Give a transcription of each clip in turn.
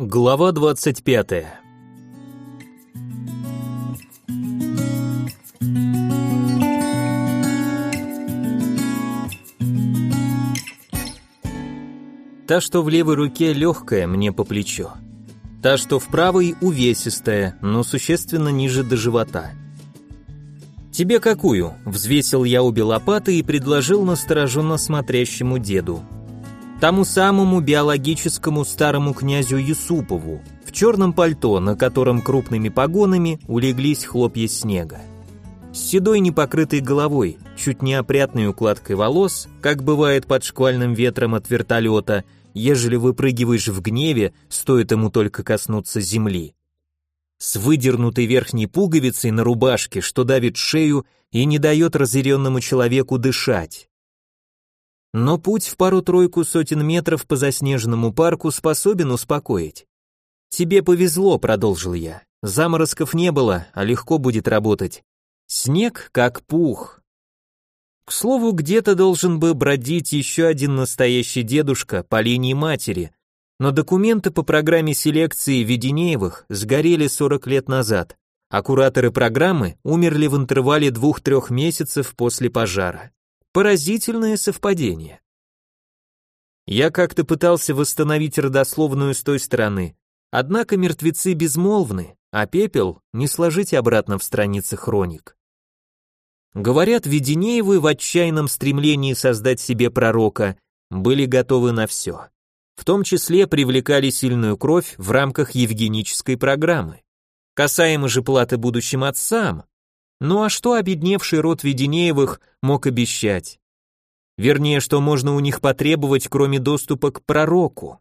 Глава 25. Та, что в левой руке легкая, мне по плечу. Та, что в правой увесистая, но существенно ниже до живота. «Тебе какую?» – взвесил я обе лопаты и предложил настороженно смотрящему деду – тому самому биологическому старому князю Юсупову, в черном пальто, на котором крупными погонами улеглись хлопья снега. С седой непокрытой головой, чуть неопрятной укладкой волос, как бывает под шквальным ветром от вертолета, ежели выпрыгиваешь в гневе, стоит ему только коснуться земли. С выдернутой верхней пуговицей на рубашке, что давит шею и не дает разъяренному человеку дышать. Но путь в пару-тройку сотен метров по заснеженному парку способен успокоить. «Тебе повезло», — продолжил я. «Заморозков не было, а легко будет работать. Снег как пух». К слову, где-то должен бы бродить еще один настоящий дедушка по линии матери, но документы по программе селекции Веденеевых сгорели 40 лет назад, а кураторы программы умерли в интервале двух-трех месяцев после пожара. Поразительное совпадение. Я как-то пытался восстановить родословную с той стороны, однако мертвецы безмолвны, а пепел не сложить обратно в страницы хроник. Говорят, Веденеевы в отчаянном стремлении создать себе пророка были готовы на все. В том числе привлекали сильную кровь в рамках евгенической программы. Касаемо же платы будущим отцам, ну а что обедневший род Веденеевых мог обещать? Вернее, что можно у них потребовать, кроме доступа к пророку?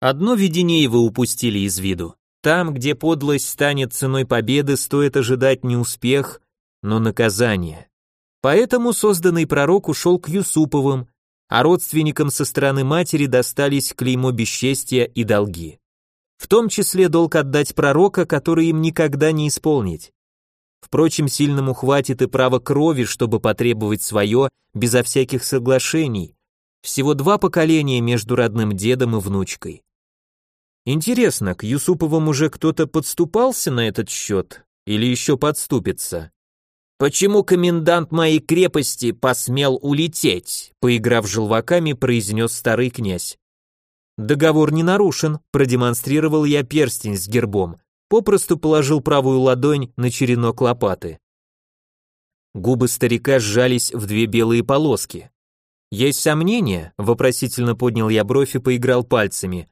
Одно Веденеевы упустили из виду. Там, где подлость станет ценой победы, стоит ожидать не успех, но наказание. Поэтому созданный пророк ушел к Юсуповым, а родственникам со стороны матери достались клеймо бесчестия и долги. В том числе долг отдать пророка, который им никогда не исполнить. Впрочем, сильному хватит и права крови, чтобы потребовать свое, безо всяких соглашений. Всего два поколения между родным дедом и внучкой. Интересно, к Юсуповым уже кто-то подступался на этот счет? Или еще подступится? «Почему комендант моей крепости посмел улететь?» поиграв желваками, произнес старый князь. «Договор не нарушен», продемонстрировал я перстень с гербом попросту положил правую ладонь на черенок лопаты. Губы старика сжались в две белые полоски. «Есть сомнения?» — вопросительно поднял я бровь и поиграл пальцами.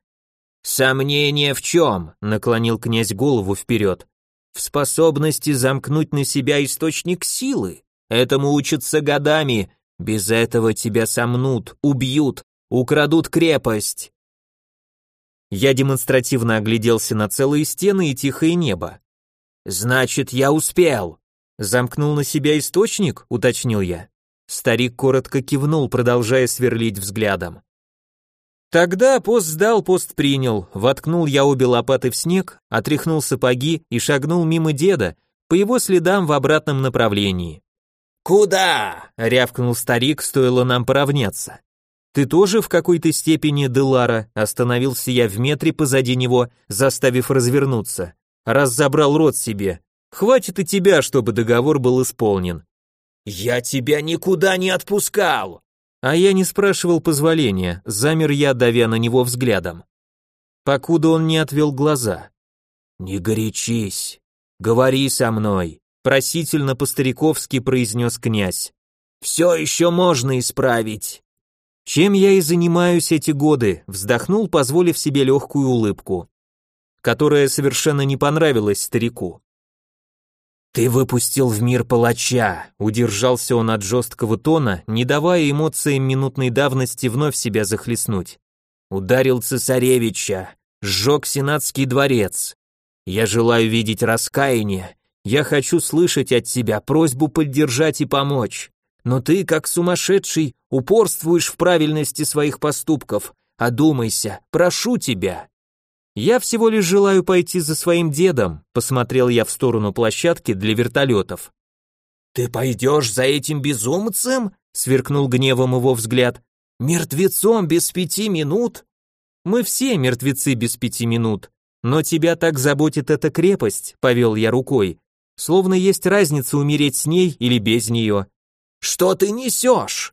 «Сомнение в чем?» — наклонил князь голову вперед. «В способности замкнуть на себя источник силы. Этому учатся годами. Без этого тебя сомнут, убьют, украдут крепость. Я демонстративно огляделся на целые стены и тихое небо. «Значит, я успел!» «Замкнул на себя источник?» — уточнил я. Старик коротко кивнул, продолжая сверлить взглядом. Тогда пост сдал, пост принял, воткнул я обе лопаты в снег, отряхнул сапоги и шагнул мимо деда, по его следам в обратном направлении. «Куда?» — рявкнул старик, стоило нам поравняться. «Ты тоже в какой-то степени Делара?» Остановился я в метре позади него, заставив развернуться. «Раз забрал рот себе. Хватит и тебя, чтобы договор был исполнен». «Я тебя никуда не отпускал!» А я не спрашивал позволения, замер я, давя на него взглядом. Покуда он не отвел глаза. «Не горячись, говори со мной», просительно по-стариковски произнес князь. «Все еще можно исправить». Чем я и занимаюсь эти годы, вздохнул, позволив себе легкую улыбку, которая совершенно не понравилась старику. «Ты выпустил в мир палача», — удержался он от жесткого тона, не давая эмоциям минутной давности вновь себя захлестнуть. «Ударил цесаревича, сжег сенатский дворец. Я желаю видеть раскаяние, я хочу слышать от тебя просьбу поддержать и помочь но ты, как сумасшедший, упорствуешь в правильности своих поступков. Одумайся, прошу тебя. Я всего лишь желаю пойти за своим дедом, посмотрел я в сторону площадки для вертолетов. Ты пойдешь за этим безумцем? сверкнул гневом его взгляд. Мертвецом без пяти минут? Мы все мертвецы без пяти минут, но тебя так заботит эта крепость, повел я рукой, словно есть разница умереть с ней или без нее. Что ты несешь?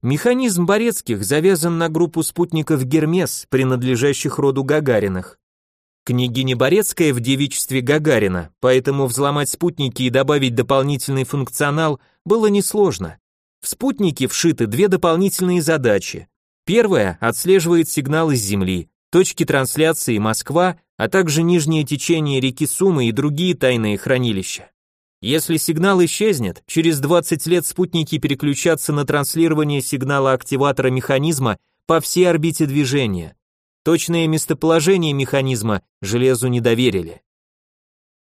Механизм Борецких завязан на группу спутников Гермес, принадлежащих роду Гагариных. Княгиня Борецкая в девичестве Гагарина, поэтому взломать спутники и добавить дополнительный функционал было несложно. В спутники вшиты две дополнительные задачи. Первая отслеживает сигналы с Земли, точки трансляции Москва, а также нижнее течение реки Сумы и другие тайные хранилища. Если сигнал исчезнет, через 20 лет спутники переключатся на транслирование сигнала активатора механизма по всей орбите движения. Точное местоположение механизма железу не доверили.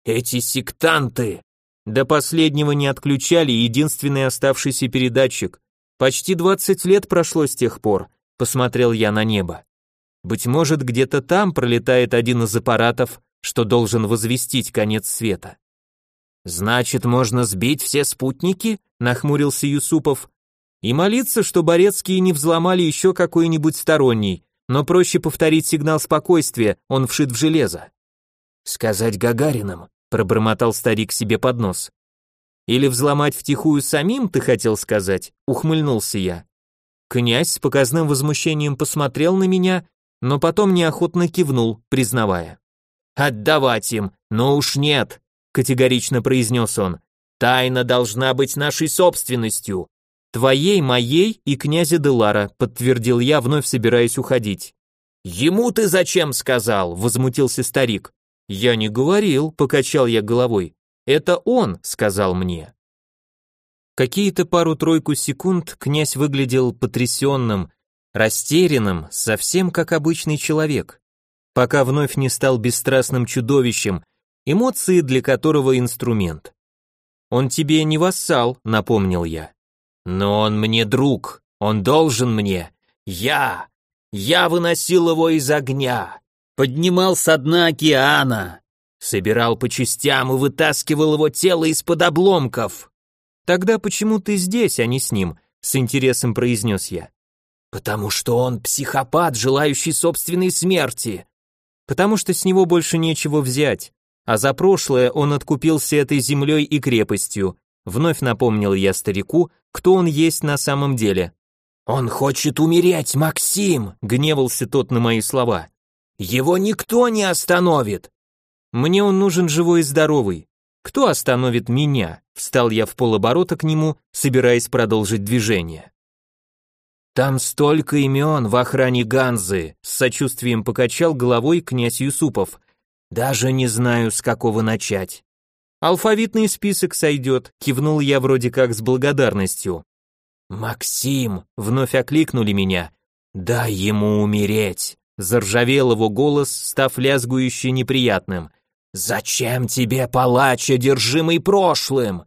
Эти сектанты до последнего не отключали единственный оставшийся передатчик. Почти 20 лет прошло с тех пор, посмотрел я на небо. Быть может, где-то там пролетает один из аппаратов, что должен возвестить конец света. Значит, можно сбить все спутники? нахмурился Юсупов. И молиться, что Борецкие не взломали еще какой-нибудь сторонний, но проще повторить сигнал спокойствия, он вшит в железо. Сказать Гагариным, пробормотал старик себе под нос. Или взломать втихую самим, ты хотел сказать? ухмыльнулся я. Князь с показным возмущением посмотрел на меня, но потом неохотно кивнул, признавая. «Отдавать им, но уж нет», — категорично произнес он. «Тайна должна быть нашей собственностью. «Твоей, моей и князя Делара», — подтвердил я, вновь собираясь уходить. «Ему ты зачем сказал?» — возмутился старик. «Я не говорил», — покачал я головой. «Это он», — сказал мне. Какие-то пару-тройку секунд князь выглядел потрясенным, растерянным, совсем как обычный человек, пока вновь не стал бесстрастным чудовищем, эмоции для которого инструмент. «Он тебе не вассал», — напомнил я. Но он мне друг, он должен мне. Я, я выносил его из огня, поднимал со дна океана, собирал по частям и вытаскивал его тело из-под обломков. Тогда почему ты здесь, а не с ним? С интересом произнес я. Потому что он психопат, желающий собственной смерти. Потому что с него больше нечего взять. А за прошлое он откупился этой землей и крепостью. Вновь напомнил я старику, кто он есть на самом деле. «Он хочет умереть, Максим!» — гневался тот на мои слова. «Его никто не остановит!» «Мне он нужен живой и здоровый. Кто остановит меня?» Встал я в полоборота к нему, собираясь продолжить движение. «Там столько имен в охране Ганзы», — с сочувствием покачал головой князь Юсупов. «Даже не знаю, с какого начать». Алфавитный список сойдет, кивнул я вроде как с благодарностью. Максим, вновь окликнули меня. Дай ему умереть. Заржавел его голос, став лязгующе неприятным. Зачем тебе палач, одержимый прошлым?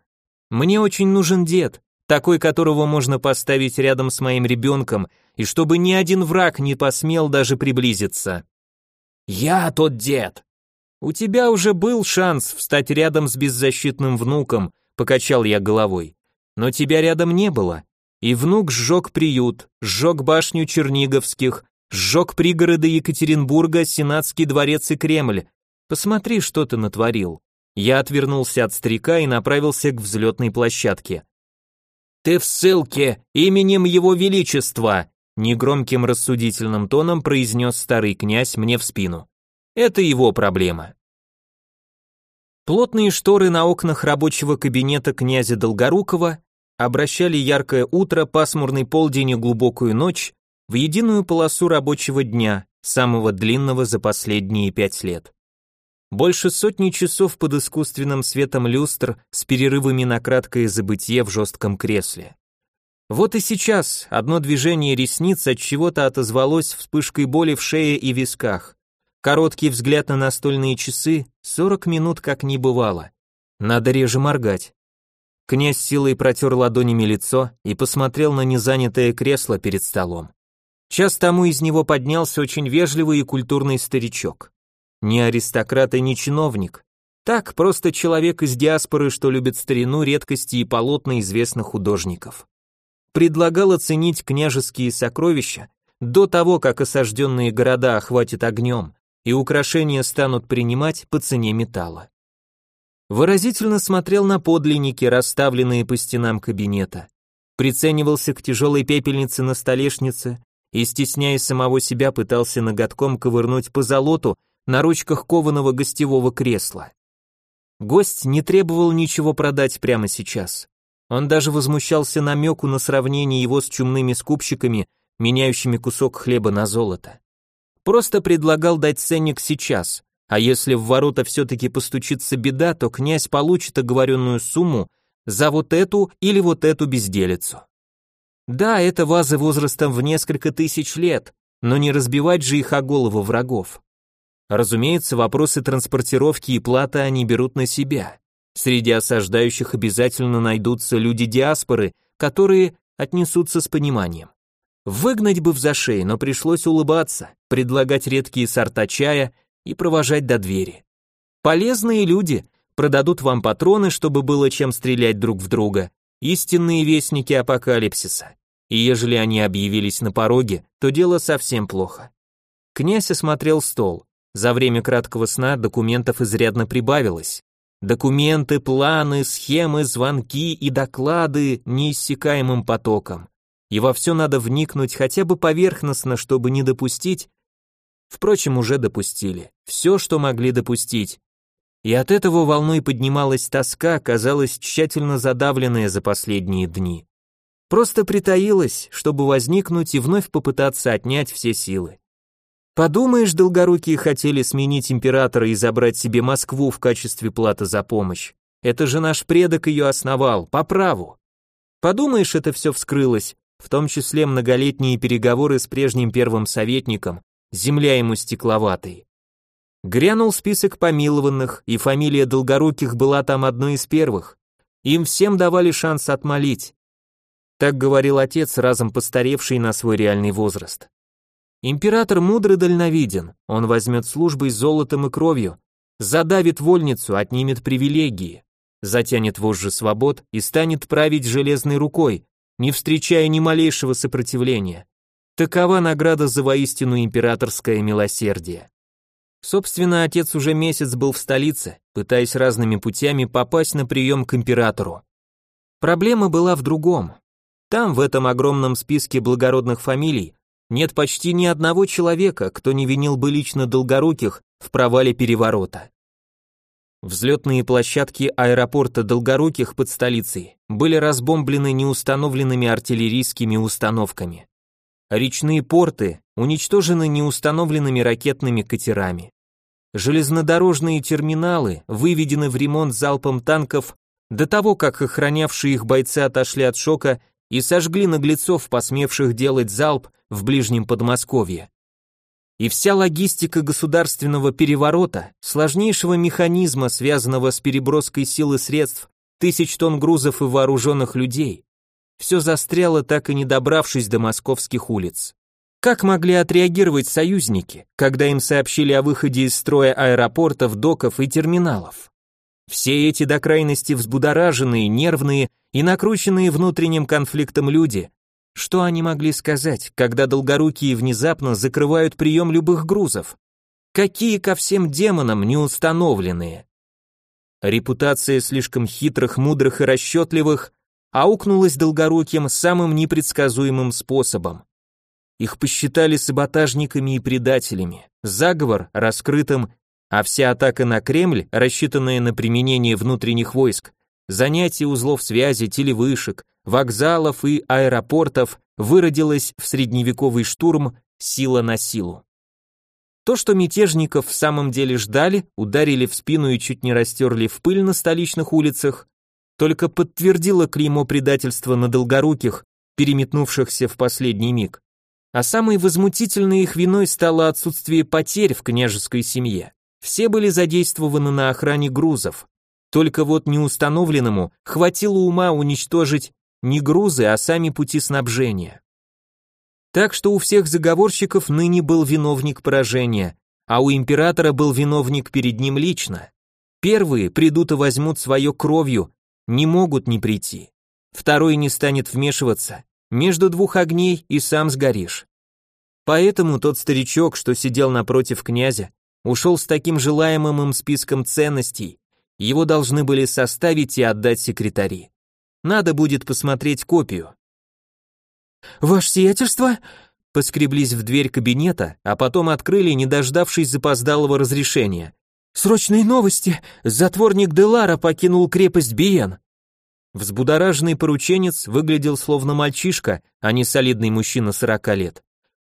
Мне очень нужен дед, такой, которого можно поставить рядом с моим ребенком, и чтобы ни один враг не посмел даже приблизиться. Я тот дед, «У тебя уже был шанс встать рядом с беззащитным внуком», — покачал я головой. «Но тебя рядом не было. И внук сжег приют, сжег башню Черниговских, сжег пригороды Екатеринбурга, Сенатский дворец и Кремль. Посмотри, что ты натворил». Я отвернулся от старика и направился к взлетной площадке. «Ты в ссылке именем Его Величества!» негромким рассудительным тоном произнес старый князь мне в спину. Это его проблема. Плотные шторы на окнах рабочего кабинета князя Долгорукова обращали яркое утро, пасмурный полдень и глубокую ночь в единую полосу рабочего дня, самого длинного за последние пять лет. Больше сотни часов под искусственным светом люстр с перерывами на краткое забытье в жестком кресле. Вот и сейчас одно движение ресниц от чего-то отозвалось вспышкой боли в шее и висках. Короткий взгляд на настольные часы, 40 минут как не бывало. Надо реже моргать. Князь силой протер ладонями лицо и посмотрел на незанятое кресло перед столом. Час тому из него поднялся очень вежливый и культурный старичок. Не аристократ и не чиновник. Так, просто человек из диаспоры, что любит старину, редкости и полотна известных художников. Предлагал оценить княжеские сокровища, до того, как осажденные города охватит огнем, и украшения станут принимать по цене металла. Выразительно смотрел на подлинники, расставленные по стенам кабинета, приценивался к тяжелой пепельнице на столешнице и, стесняясь самого себя, пытался ноготком ковырнуть по золоту на ручках кованого гостевого кресла. Гость не требовал ничего продать прямо сейчас. Он даже возмущался намеку на сравнение его с чумными скупщиками, меняющими кусок хлеба на золото. Просто предлагал дать ценник сейчас, а если в ворота все-таки постучится беда, то князь получит оговоренную сумму за вот эту или вот эту безделицу. Да, это вазы возрастом в несколько тысяч лет, но не разбивать же их о голову врагов. Разумеется, вопросы транспортировки и платы они берут на себя. Среди осаждающих обязательно найдутся люди диаспоры, которые отнесутся с пониманием. Выгнать бы в зашей, но пришлось улыбаться, предлагать редкие сорта чая и провожать до двери. Полезные люди продадут вам патроны, чтобы было чем стрелять друг в друга, истинные вестники апокалипсиса. И ежели они объявились на пороге, то дело совсем плохо. Князь осмотрел стол. За время краткого сна документов изрядно прибавилось. Документы, планы, схемы, звонки и доклады неиссякаемым потоком. И во все надо вникнуть хотя бы поверхностно, чтобы не допустить. Впрочем, уже допустили. Все, что могли допустить. И от этого волной поднималась тоска, казалось, тщательно задавленная за последние дни. Просто притаилась, чтобы возникнуть и вновь попытаться отнять все силы. Подумаешь, долгорукие хотели сменить императора и забрать себе Москву в качестве платы за помощь. Это же наш предок ее основал, по праву. Подумаешь, это все вскрылось, в том числе многолетние переговоры с прежним первым советником, земля ему стекловатой. Грянул список помилованных, и фамилия Долгоруких была там одной из первых. Им всем давали шанс отмолить. Так говорил отец, разом постаревший на свой реальный возраст. Император мудрый дальновиден, он возьмет службой золотом и кровью, задавит вольницу, отнимет привилегии, затянет вожжи свобод и станет править железной рукой, не встречая ни малейшего сопротивления. Такова награда за воистину императорское милосердие. Собственно, отец уже месяц был в столице, пытаясь разными путями попасть на прием к императору. Проблема была в другом. Там, в этом огромном списке благородных фамилий, нет почти ни одного человека, кто не винил бы лично Долгоруких в провале переворота. Взлетные площадки аэропорта Долгоруких под столицей были разбомблены неустановленными артиллерийскими установками. Речные порты уничтожены неустановленными ракетными катерами. Железнодорожные терминалы выведены в ремонт залпом танков до того, как охранявшие их бойцы отошли от шока и сожгли наглецов, посмевших делать залп в ближнем Подмосковье. И вся логистика государственного переворота, сложнейшего механизма, связанного с переброской сил и средств, тысяч тонн грузов и вооруженных людей, все застряло, так и не добравшись до московских улиц. Как могли отреагировать союзники, когда им сообщили о выходе из строя аэропортов, доков и терминалов? Все эти до крайности взбудораженные, нервные и накрученные внутренним конфликтом люди что они могли сказать, когда долгорукие внезапно закрывают прием любых грузов? Какие ко всем демонам неустановленные? Репутация слишком хитрых, мудрых и расчетливых аукнулась долгоруким самым непредсказуемым способом. Их посчитали саботажниками и предателями, заговор раскрытым, а вся атака на Кремль, рассчитанная на применение внутренних войск, занятие узлов связи, телевышек, вокзалов и аэропортов выродилось в средневековый штурм сила на силу. То, что мятежников в самом деле ждали, ударили в спину и чуть не растерли в пыль на столичных улицах, только подтвердило клеймо предательства на долгоруких, переметнувшихся в последний миг. А самой возмутительной их виной стало отсутствие потерь в княжеской семье. Все были задействованы на охране грузов. Только вот неустановленному хватило ума уничтожить не грузы, а сами пути снабжения. Так что у всех заговорщиков ныне был виновник поражения, а у императора был виновник перед ним лично. Первые придут и возьмут свое кровью, не могут не прийти. Второй не станет вмешиваться, между двух огней и сам сгоришь. Поэтому тот старичок, что сидел напротив князя, ушел с таким желаемым им списком ценностей. Его должны были составить и отдать секретари. Надо будет посмотреть копию. «Ваше сиятельство?» Поскреблись в дверь кабинета, а потом открыли, не дождавшись запоздалого разрешения. «Срочные новости! Затворник Делара покинул крепость Биен!» Взбудораженный порученец выглядел словно мальчишка, а не солидный мужчина сорока лет.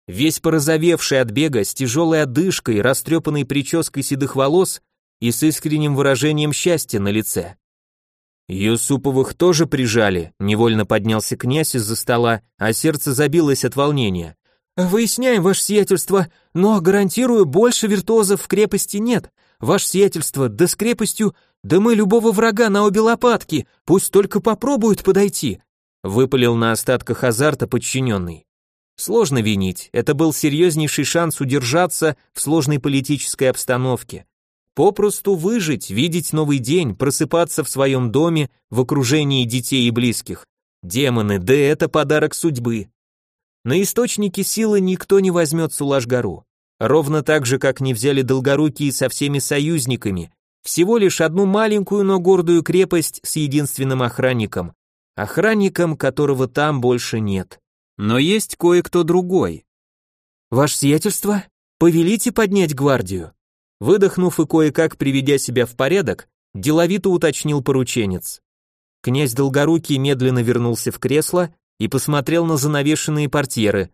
Весь порозовевший от бега, с тяжелой одышкой, растрепанной прической седых волос и с искренним выражением счастья на лице. Юсуповых тоже прижали, невольно поднялся князь из-за стола, а сердце забилось от волнения. Выясняем, ваше сиятельство, но гарантирую, больше виртуозов в крепости нет. Ваше сиятельство, да с крепостью, да мы любого врага на обе лопатки, пусть только попробуют подойти. Выпалил на остатках азарта подчиненный. Сложно винить, это был серьезнейший шанс удержаться в сложной политической обстановке. Попросту выжить, видеть новый день, просыпаться в своем доме в окружении детей и близких. Демоны, да это подарок судьбы. На источники силы никто не возьмет Сулаш-гору. Ровно так же, как не взяли Долгорукие со всеми союзниками. Всего лишь одну маленькую, но гордую крепость с единственным охранником. Охранником, которого там больше нет. Но есть кое-кто другой. Ваше сиятельство, повелите поднять гвардию. Выдохнув и кое-как приведя себя в порядок, деловито уточнил порученец. Князь Долгорукий медленно вернулся в кресло и посмотрел на занавешенные портьеры.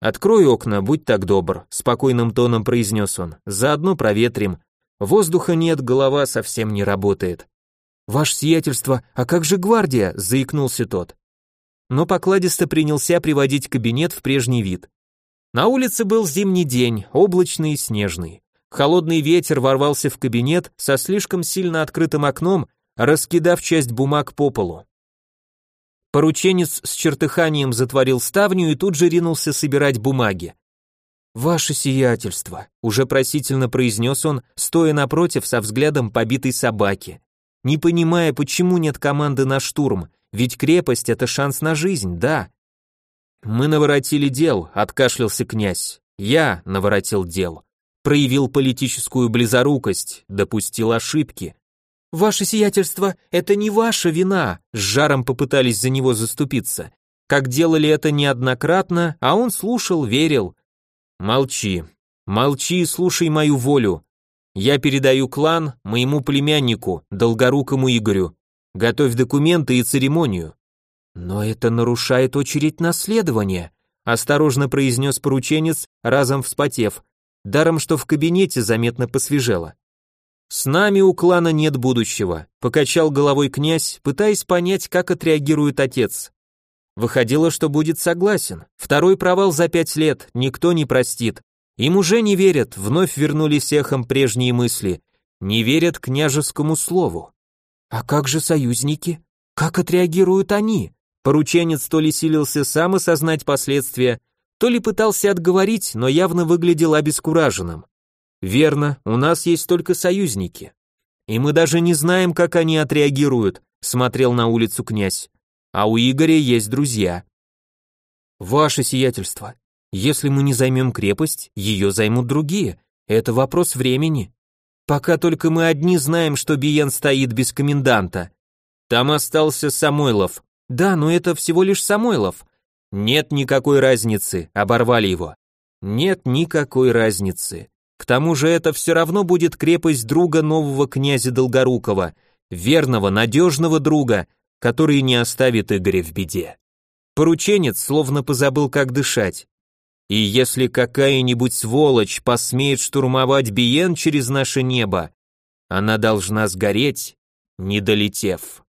«Открой окна, будь так добр», — спокойным тоном произнес он. «Заодно проветрим. Воздуха нет, голова совсем не работает». «Ваше сиятельство, а как же гвардия?» — заикнулся тот. Но покладисто принялся приводить кабинет в прежний вид. На улице был зимний день, облачный и снежный. Холодный ветер ворвался в кабинет со слишком сильно открытым окном, раскидав часть бумаг по полу. Порученец с чертыханием затворил ставню и тут же ринулся собирать бумаги. «Ваше сиятельство», — уже просительно произнес он, стоя напротив со взглядом побитой собаки. Не понимая, почему нет команды на штурм, ведь крепость — это шанс на жизнь, да. «Мы наворотили дел», — откашлялся князь. «Я наворотил дел» проявил политическую близорукость, допустил ошибки. Ваше сиятельство, это не ваша вина, с жаром попытались за него заступиться. Как делали это неоднократно, а он слушал, верил. Молчи. Молчи и слушай мою волю. Я передаю клан моему племяннику, долгорукому Игорю. Готовь документы и церемонию. Но это нарушает очередь наследования, осторожно произнес порученец, разом вспотев даром что в кабинете заметно посвежело. «С нами у клана нет будущего», — покачал головой князь, пытаясь понять, как отреагирует отец. Выходило, что будет согласен. Второй провал за пять лет никто не простит. Им уже не верят, вновь вернулись эхом прежние мысли. Не верят княжескому слову. А как же союзники? Как отреагируют они? Порученец то ли силился сам осознать последствия, то ли пытался отговорить, но явно выглядел обескураженным. Верно, у нас есть только союзники. И мы даже не знаем, как они отреагируют, смотрел на улицу князь. А у Игоря есть друзья. Ваше сиятельство, если мы не займем крепость, ее займут другие. Это вопрос времени. Пока только мы одни знаем, что Биен стоит без коменданта. Там остался Самойлов. Да, но это всего лишь Самойлов. Нет никакой разницы, оборвали его. Нет никакой разницы. К тому же это все равно будет крепость друга нового князя Долгорукова, верного, надежного друга, который не оставит Игоря в беде. Порученец словно позабыл, как дышать. И если какая-нибудь сволочь посмеет штурмовать Биен через наше небо, она должна сгореть, не долетев.